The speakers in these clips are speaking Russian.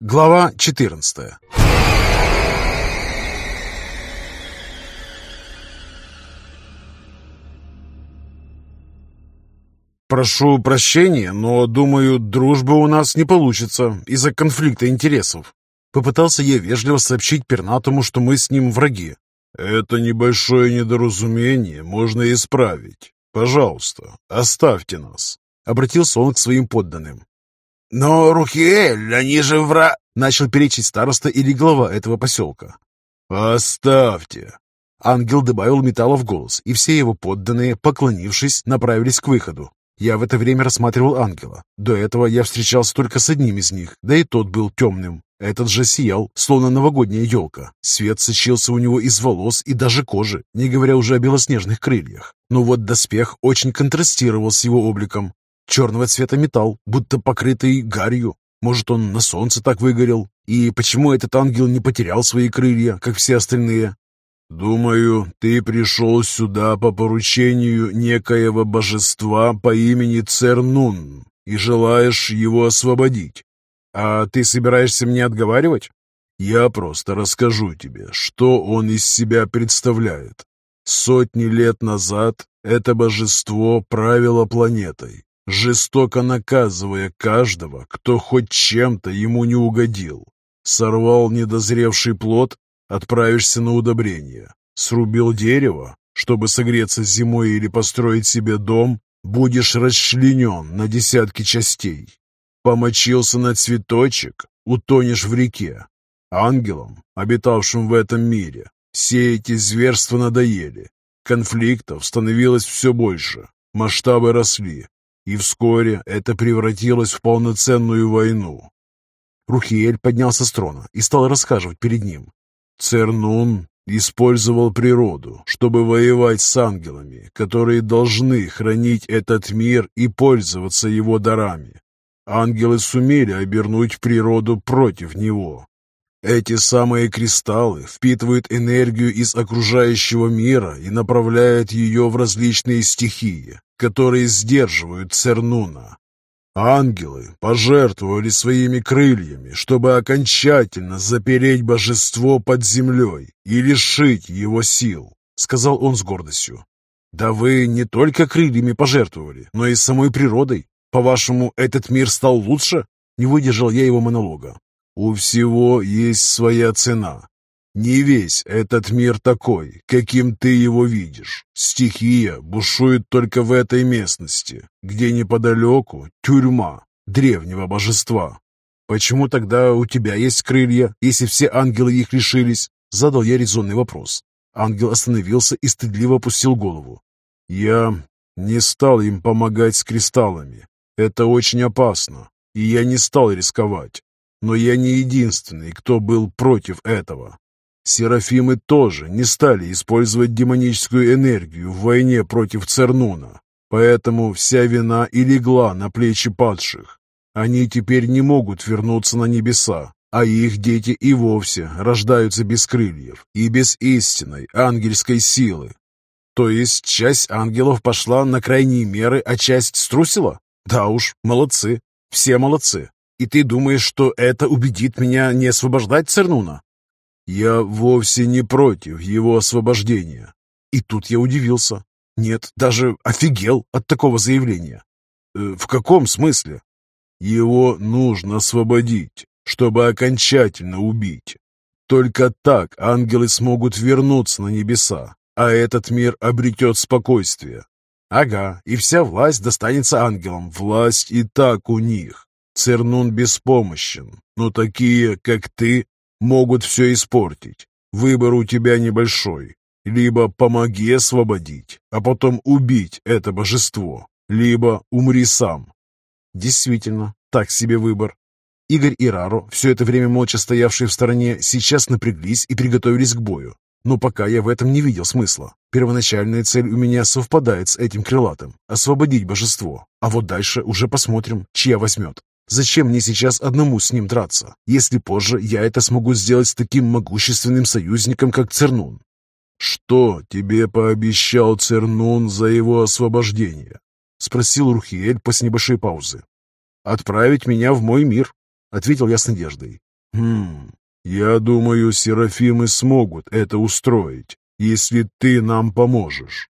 Глава 14 «Прошу прощения, но, думаю, дружбы у нас не получится из-за конфликта интересов». Попытался я вежливо сообщить Пернатому, что мы с ним враги. «Это небольшое недоразумение можно исправить. Пожалуйста, оставьте нас», — обратился он к своим подданным. «Но, Рухиэль, они же вра...» — начал перечить староста или глава этого поселка. «Оставьте!» Ангел добавил металла в голос, и все его подданные, поклонившись, направились к выходу. Я в это время рассматривал ангела. До этого я встречался только с одним из них, да и тот был темным. Этот же сиял, словно новогодняя елка. Свет сочился у него из волос и даже кожи, не говоря уже о белоснежных крыльях. Но вот доспех очень контрастировал с его обликом. Черного цвета металл, будто покрытый гарью. Может, он на солнце так выгорел? И почему этот ангел не потерял свои крылья, как все остальные? «Думаю, ты пришел сюда по поручению некоего божества по имени Цернун и желаешь его освободить. А ты собираешься мне отговаривать?» «Я просто расскажу тебе, что он из себя представляет. Сотни лет назад это божество правило планетой, жестоко наказывая каждого, кто хоть чем-то ему не угодил. Сорвал недозревший плод, отправишься на удобрение. Срубил дерево, чтобы согреться зимой или построить себе дом, будешь расчленен на десятки частей. Помочился на цветочек, утонешь в реке. Ангелам, обитавшим в этом мире, все эти зверства надоели. Конфликтов становилось все больше, масштабы росли, и вскоре это превратилось в полноценную войну. Рухиэль поднялся с трона и стал рассказывать перед ним. Цернун использовал природу, чтобы воевать с ангелами, которые должны хранить этот мир и пользоваться его дарами. Ангелы сумели обернуть природу против него. Эти самые кристаллы впитывают энергию из окружающего мира и направляют ее в различные стихии, которые сдерживают Цернуна. Ангелы пожертвовали своими крыльями, чтобы окончательно запереть божество под землей и лишить его сил, сказал он с гордостью. Да вы не только крыльями пожертвовали, но и самой природой. По-вашему, этот мир стал лучше? Не выдержал я его монолога. У всего есть своя цена. Не весь этот мир такой, каким ты его видишь. Стихия бушует только в этой местности, где неподалеку тюрьма древнего божества. Почему тогда у тебя есть крылья, если все ангелы их лишились? Задал я резонный вопрос. Ангел остановился и стыдливо опустил голову. Я не стал им помогать с кристаллами. Это очень опасно, и я не стал рисковать. Но я не единственный, кто был против этого. Серафимы тоже не стали использовать демоническую энергию в войне против Цернуна, поэтому вся вина и легла на плечи падших. Они теперь не могут вернуться на небеса, а их дети и вовсе рождаются без крыльев и без истинной ангельской силы. То есть часть ангелов пошла на крайние меры, а часть струсила? Да уж, молодцы, все молодцы. И ты думаешь, что это убедит меня не освобождать Цернуна? Я вовсе не против его освобождения. И тут я удивился. Нет, даже офигел от такого заявления. Э, в каком смысле? Его нужно освободить, чтобы окончательно убить. Только так ангелы смогут вернуться на небеса, а этот мир обретет спокойствие. Ага, и вся власть достанется ангелам. Власть и так у них. Цернун беспомощен, но такие, как ты, могут все испортить. Выбор у тебя небольшой. Либо помоги освободить, а потом убить это божество, либо умри сам. Действительно, так себе выбор. Игорь и Раро, все это время молча стоявшие в стороне, сейчас напряглись и приготовились к бою. Но пока я в этом не видел смысла. Первоначальная цель у меня совпадает с этим крылатым – освободить божество. А вот дальше уже посмотрим, чья возьмет. Зачем мне сейчас одному с ним драться, если позже я это смогу сделать с таким могущественным союзником, как Цернун? «Что тебе пообещал Цернун за его освобождение?» — спросил Рухиэль после небольшой паузы. «Отправить меня в мой мир», — ответил я с надеждой. «Хм, я думаю, Серафимы смогут это устроить, если ты нам поможешь».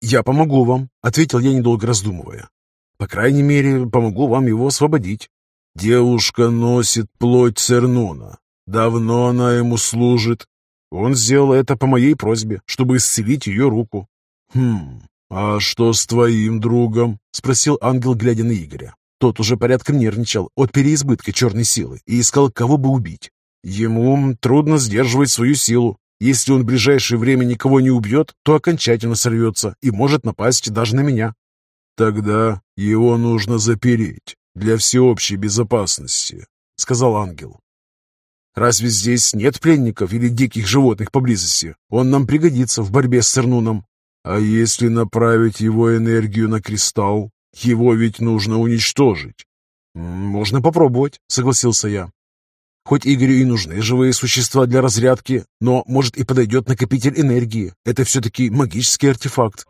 «Я помогу вам», — ответил я, недолго раздумывая. «По крайней мере, помогу вам его освободить». «Девушка носит плоть Цернуна. Давно она ему служит?» Он сделал это по моей просьбе, чтобы исцелить ее руку. «Хм, а что с твоим другом?» — спросил ангел, глядя на Игоря. Тот уже порядком нервничал от переизбытка черной силы и искал, кого бы убить. Ему трудно сдерживать свою силу. Если он в ближайшее время никого не убьет, то окончательно сорвется и может напасть даже на меня. «Тогда его нужно запереть для всеобщей безопасности», — сказал ангел. «Разве здесь нет пленников или диких животных поблизости? Он нам пригодится в борьбе с Цернуном». «А если направить его энергию на кристалл, его ведь нужно уничтожить». «Можно попробовать», — согласился я. Хоть Игорю и нужны живые существа для разрядки, но, может, и подойдет накопитель энергии. Это все-таки магический артефакт.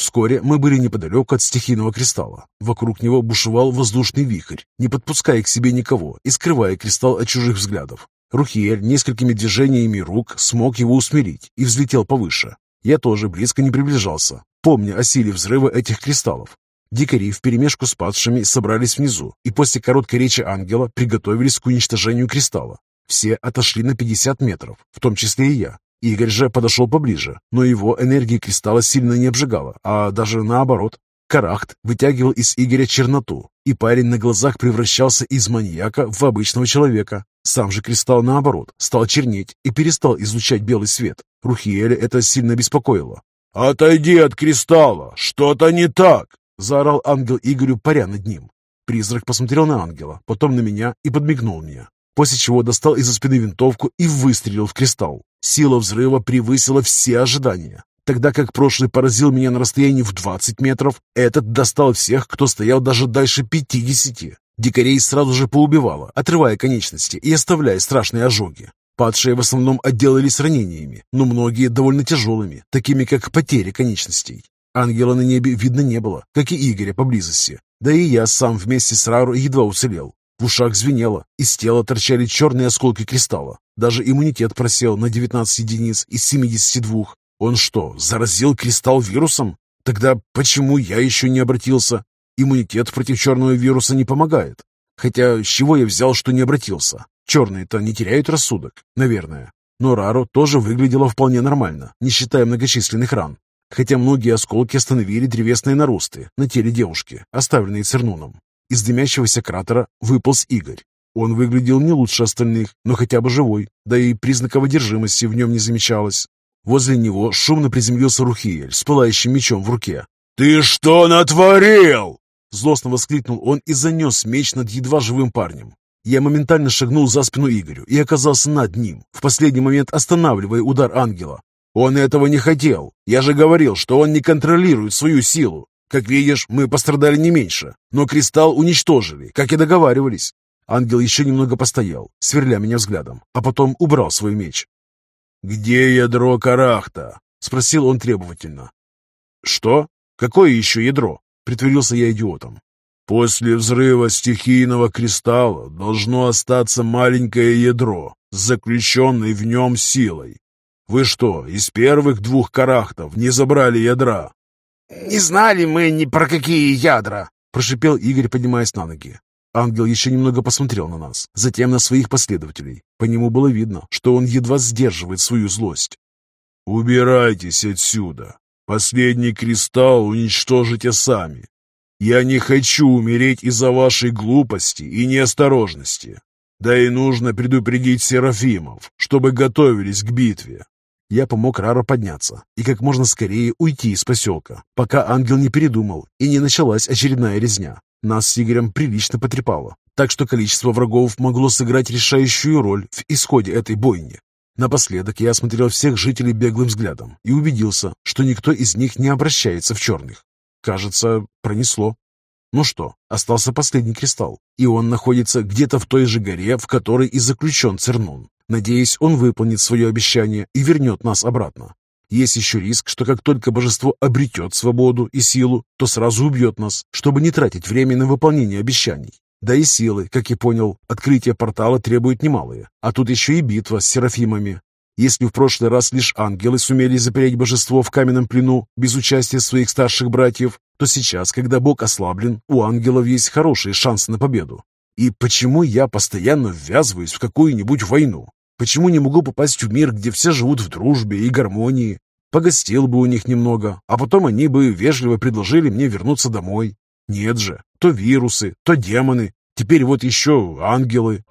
Вскоре мы были неподалеку от стихийного кристалла. Вокруг него бушевал воздушный вихрь, не подпуская к себе никого и скрывая кристалл от чужих взглядов. Рухиэль несколькими движениями рук смог его усмирить и взлетел повыше. Я тоже близко не приближался, помня о силе взрыва этих кристаллов. Дикари вперемешку с падшими собрались внизу и после короткой речи ангела приготовились к уничтожению кристалла. Все отошли на 50 метров, в том числе и я. Игорь же подошел поближе, но его энергия кристалла сильно не обжигала, а даже наоборот. Карахт вытягивал из Игоря черноту, и парень на глазах превращался из маньяка в обычного человека. Сам же кристалл, наоборот, стал чернеть и перестал излучать белый свет. Рухиэля это сильно беспокоило. «Отойди от кристалла! Что-то не так!» — заорал ангел Игорю, паря над ним. Призрак посмотрел на ангела, потом на меня и подмигнул мне, после чего достал из-за спины винтовку и выстрелил в кристалл. Сила взрыва превысила все ожидания. Тогда как прошлый поразил меня на расстоянии в 20 метров, этот достал всех, кто стоял даже дальше 50. Дикарей сразу же поубивало, отрывая конечности и оставляя страшные ожоги. Падшие в основном отделались ранениями, но многие довольно тяжелыми, такими как потери конечностей. Ангела на небе видно не было, как и Игоря поблизости. Да и я сам вместе с Рару едва уцелел. В ушах звенело, из тела торчали черные осколки кристалла. Даже иммунитет просел на 19 единиц из 72. Он что, заразил кристалл вирусом? Тогда почему я еще не обратился? Иммунитет против черного вируса не помогает. Хотя с чего я взял, что не обратился? Черные-то не теряют рассудок, наверное. Но Рару тоже выглядела вполне нормально, не считая многочисленных ран. Хотя многие осколки остановили древесные наросты на теле девушки, оставленные Цернуном. Из дымящегося кратера выполз Игорь. Он выглядел не лучше остальных, но хотя бы живой, да и признаков одержимости в нем не замечалось. Возле него шумно приземлился Рухиель с пылающим мечом в руке. «Ты что натворил?» Злостно воскликнул он и занес меч над едва живым парнем. Я моментально шагнул за спину Игорю и оказался над ним, в последний момент останавливая удар ангела. «Он этого не хотел. Я же говорил, что он не контролирует свою силу. Как видишь, мы пострадали не меньше, но кристалл уничтожили, как и договаривались. Ангел еще немного постоял, сверля меня взглядом, а потом убрал свой меч. «Где ядро Карахта?» — спросил он требовательно. «Что? Какое еще ядро?» — притворился я идиотом. «После взрыва стихийного кристалла должно остаться маленькое ядро с заключенной в нем силой. Вы что, из первых двух карахтов не забрали ядра?» «Не знали мы ни про какие ядра!» — прошипел Игорь, поднимаясь на ноги. Ангел еще немного посмотрел на нас, затем на своих последователей. По нему было видно, что он едва сдерживает свою злость. «Убирайтесь отсюда! Последний кристалл уничтожите сами! Я не хочу умереть из-за вашей глупости и неосторожности! Да и нужно предупредить Серафимов, чтобы готовились к битве. Я помог Раро подняться и как можно скорее уйти из поселка, пока ангел не передумал и не началась очередная резня. Нас с Игорем прилично потрепало, так что количество врагов могло сыграть решающую роль в исходе этой бойни. Напоследок я осмотрел всех жителей беглым взглядом и убедился, что никто из них не обращается в черных. Кажется, пронесло. Ну что, остался последний кристалл, и он находится где-то в той же горе, в которой и заключен Цернун. Надеюсь, он выполнит свое обещание и вернет нас обратно. Есть еще риск, что как только божество обретет свободу и силу, то сразу убьет нас, чтобы не тратить время на выполнение обещаний. Да и силы, как я понял, открытие портала требует немалые, а тут еще и битва с серафимами. Если в прошлый раз лишь ангелы сумели запереть божество в каменном плену без участия своих старших братьев, то сейчас, когда бог ослаблен, у ангелов есть хорошие шансы на победу. И почему я постоянно ввязываюсь в какую-нибудь войну? Почему не могу попасть в мир, где все живут в дружбе и гармонии? Погостил бы у них немного, а потом они бы вежливо предложили мне вернуться домой. Нет же, то вирусы, то демоны, теперь вот еще ангелы.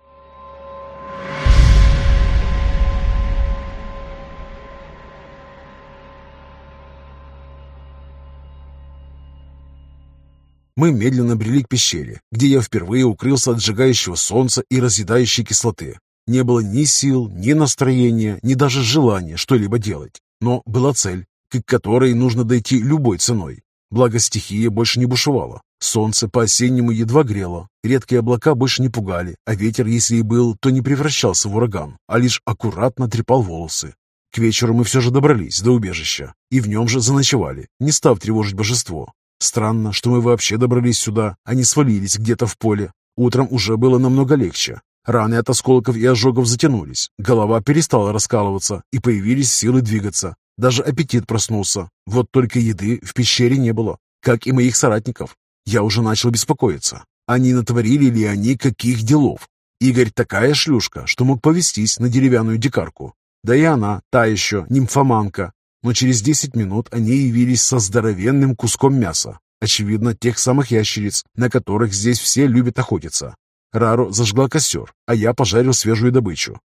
Мы медленно брели к пещере, где я впервые укрылся от сжигающего солнца и разъедающей кислоты. Не было ни сил, ни настроения, ни даже желания что-либо делать. Но была цель, к которой нужно дойти любой ценой. Благо стихия больше не бушевала. Солнце по-осеннему едва грело, редкие облака больше не пугали, а ветер, если и был, то не превращался в ураган, а лишь аккуратно трепал волосы. К вечеру мы все же добрались до убежища и в нем же заночевали, не став тревожить божество. Странно, что мы вообще добрались сюда, а не свалились где-то в поле. Утром уже было намного легче. Раны от осколков и ожогов затянулись, голова перестала раскалываться, и появились силы двигаться. Даже аппетит проснулся. Вот только еды в пещере не было, как и моих соратников. Я уже начал беспокоиться. Они натворили ли они каких делов? Игорь такая шлюшка, что мог повестись на деревянную дикарку. Да и она, та еще, нимфоманка. Но через десять минут они явились со здоровенным куском мяса. Очевидно, тех самых ящериц, на которых здесь все любят охотиться. Рару зажгла костер, а я пожарил свежую добычу.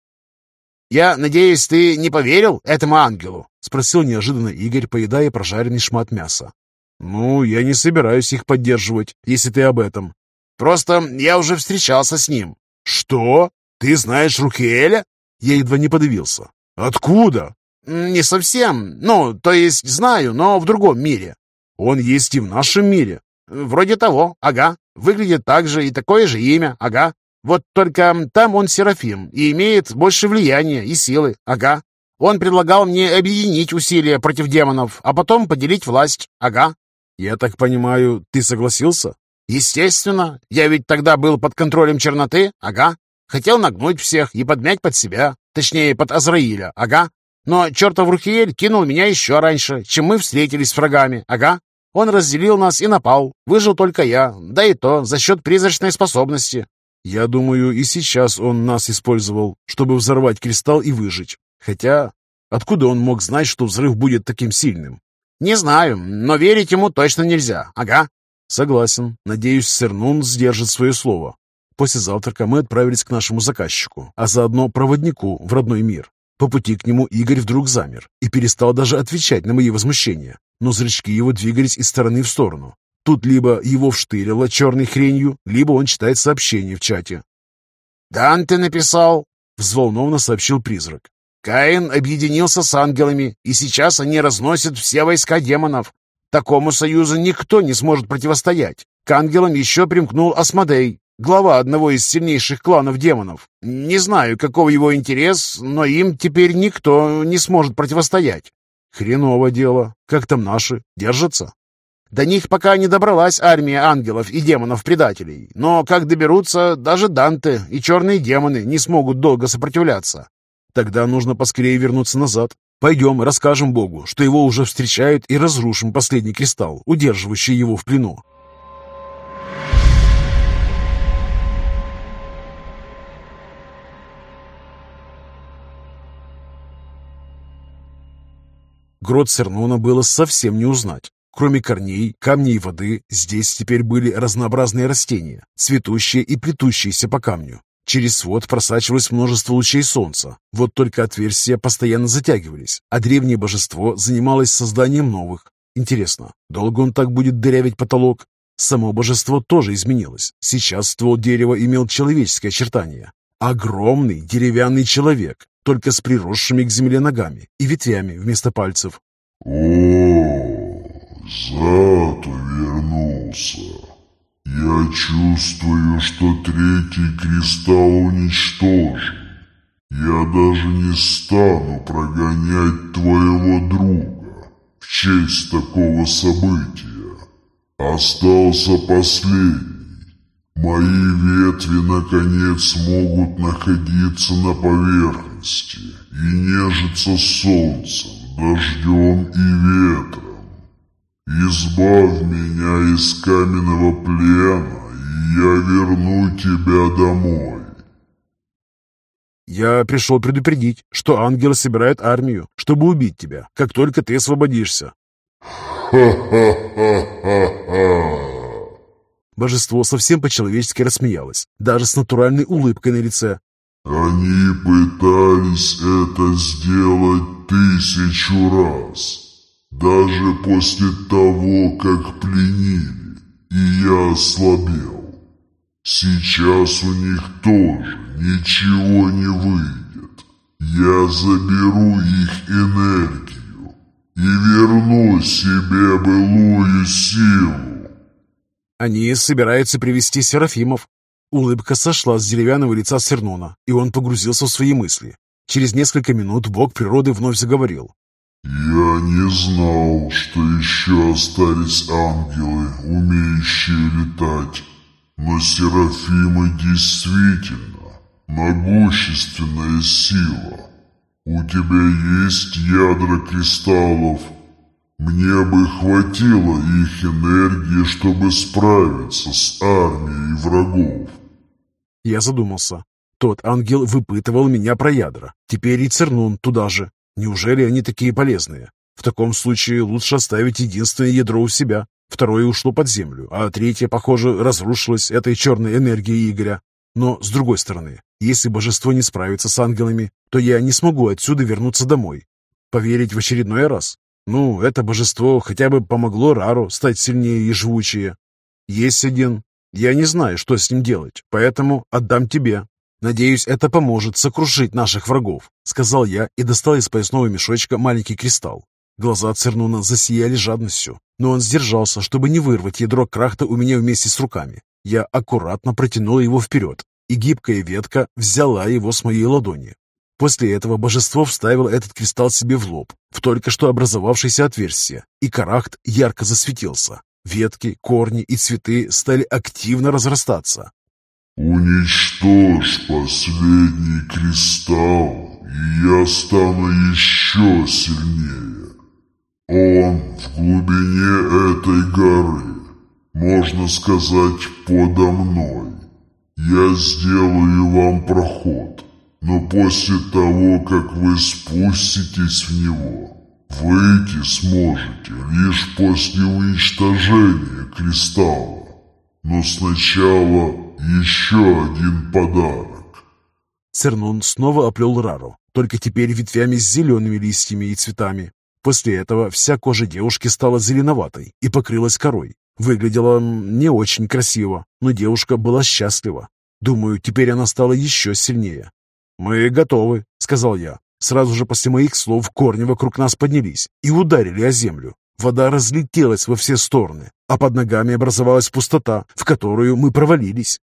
«Я надеюсь, ты не поверил этому ангелу?» — спросил неожиданно Игорь, поедая прожаренный шмат мяса. «Ну, я не собираюсь их поддерживать, если ты об этом». «Просто я уже встречался с ним». «Что? Ты знаешь Рукеля?» Я едва не подавился. «Откуда?» «Не совсем. Ну, то есть знаю, но в другом мире». «Он есть и в нашем мире». «Вроде того, ага. Выглядит так же и такое же имя, ага. Вот только там он Серафим и имеет больше влияния и силы, ага. Он предлагал мне объединить усилия против демонов, а потом поделить власть, ага. Я так понимаю, ты согласился? Естественно. Я ведь тогда был под контролем черноты, ага. Хотел нагнуть всех и подмять под себя, точнее, под Азраиля, ага. Но чертов Рухиель кинул меня еще раньше, чем мы встретились с врагами, ага. Он разделил нас и напал. Выжил только я, да и то за счет призрачной способности. Я думаю, и сейчас он нас использовал, чтобы взорвать кристалл и выжить. Хотя, откуда он мог знать, что взрыв будет таким сильным? Не знаю, но верить ему точно нельзя. Ага. Согласен. Надеюсь, Сернун сдержит свое слово. После завтрака мы отправились к нашему заказчику, а заодно проводнику в родной мир. По пути к нему Игорь вдруг замер и перестал даже отвечать на мои возмущения но зрачки его двигались из стороны в сторону. Тут либо его вштырило черной хренью, либо он читает сообщение в чате. «Данте написал», — взволнованно сообщил призрак. «Каин объединился с ангелами, и сейчас они разносят все войска демонов. Такому союзу никто не сможет противостоять. К ангелам еще примкнул Асмодей, глава одного из сильнейших кланов демонов. Не знаю, каков его интерес, но им теперь никто не сможет противостоять. Хреново дело. Как там наши? Держатся? До них пока не добралась армия ангелов и демонов-предателей. Но как доберутся, даже Данте и черные демоны не смогут долго сопротивляться. Тогда нужно поскорее вернуться назад. Пойдем, расскажем Богу, что его уже встречают и разрушим последний кристалл, удерживающий его в плену. Грот Сернона было совсем не узнать. Кроме корней, камней и воды, здесь теперь были разнообразные растения, цветущие и плетущиеся по камню. Через свод просачивалось множество лучей солнца. Вот только отверстия постоянно затягивались, а древнее божество занималось созданием новых. Интересно, долго он так будет дырявить потолок? Само божество тоже изменилось. Сейчас ствол дерева имел человеческое очертание. Огромный деревянный человек, только с приросшими к земле ногами и ветвями вместо пальцев. «О, Зато вернулся. Я чувствую, что третий кристалл уничтожен. Я даже не стану прогонять твоего друга в честь такого события. Остался последний. Мои ветви, наконец, могут находиться на поверхности и нежиться солнцем, дождем и ветром. Избавь меня из каменного плена, и я верну тебя домой. Я пришел предупредить, что ангелы собирают армию, чтобы убить тебя, как только ты освободишься. Ха-ха-ха-ха-ха! Божество совсем по-человечески рассмеялось, даже с натуральной улыбкой на лице. Они пытались это сделать тысячу раз, даже после того, как пленили, и я ослабел. Сейчас у них тоже ничего не выйдет. Я заберу их энергию и верну себе былую силу. Они собираются привести Серафимов. Улыбка сошла с деревянного лица Сернона, и он погрузился в свои мысли. Через несколько минут бог природы вновь заговорил. «Я не знал, что еще остались ангелы, умеющие летать, но Серафимы действительно могущественная сила. У тебя есть ядра кристаллов, мне бы хватило их энергии, чтобы справиться с армией врагов. Я задумался. Тот ангел выпытывал меня про ядра. Теперь и Цернун туда же. Неужели они такие полезные? В таком случае лучше оставить единственное ядро у себя. Второе ушло под землю, а третье, похоже, разрушилось этой черной энергией Игоря. Но, с другой стороны, если божество не справится с ангелами, то я не смогу отсюда вернуться домой. Поверить в очередной раз? Ну, это божество хотя бы помогло Рару стать сильнее и живучее. Есть один. Я не знаю, что с ним делать, поэтому отдам тебе. Надеюсь, это поможет сокрушить наших врагов, сказал я и достал из поясного мешочка маленький кристалл. Глаза Цернуна засияли жадностью, но он сдержался, чтобы не вырвать ядро крахта у меня вместе с руками. Я аккуратно протянул его вперед, и гибкая ветка взяла его с моей ладони. После этого божество вставило этот кристалл себе в лоб, в только что образовавшееся отверстие, и карахт ярко засветился. Ветки, корни и цветы стали активно разрастаться. Уничтожь последний кристалл, и я стану еще сильнее. Он в глубине этой горы, можно сказать, подо мной. Я сделаю вам проход, но после того, как вы спуститесь в него, выйти сможете лишь после уничтожения кристалла. Но сначала еще один подарок. Цернун снова оплел Рару, только теперь ветвями с зелеными листьями и цветами. После этого вся кожа девушки стала зеленоватой и покрылась корой. Выглядела не очень красиво, но девушка была счастлива. Думаю, теперь она стала еще сильнее. «Мы готовы», — сказал я. Сразу же после моих слов корни вокруг нас поднялись и ударили о землю. Вода разлетелась во все стороны, а под ногами образовалась пустота, в которую мы провалились.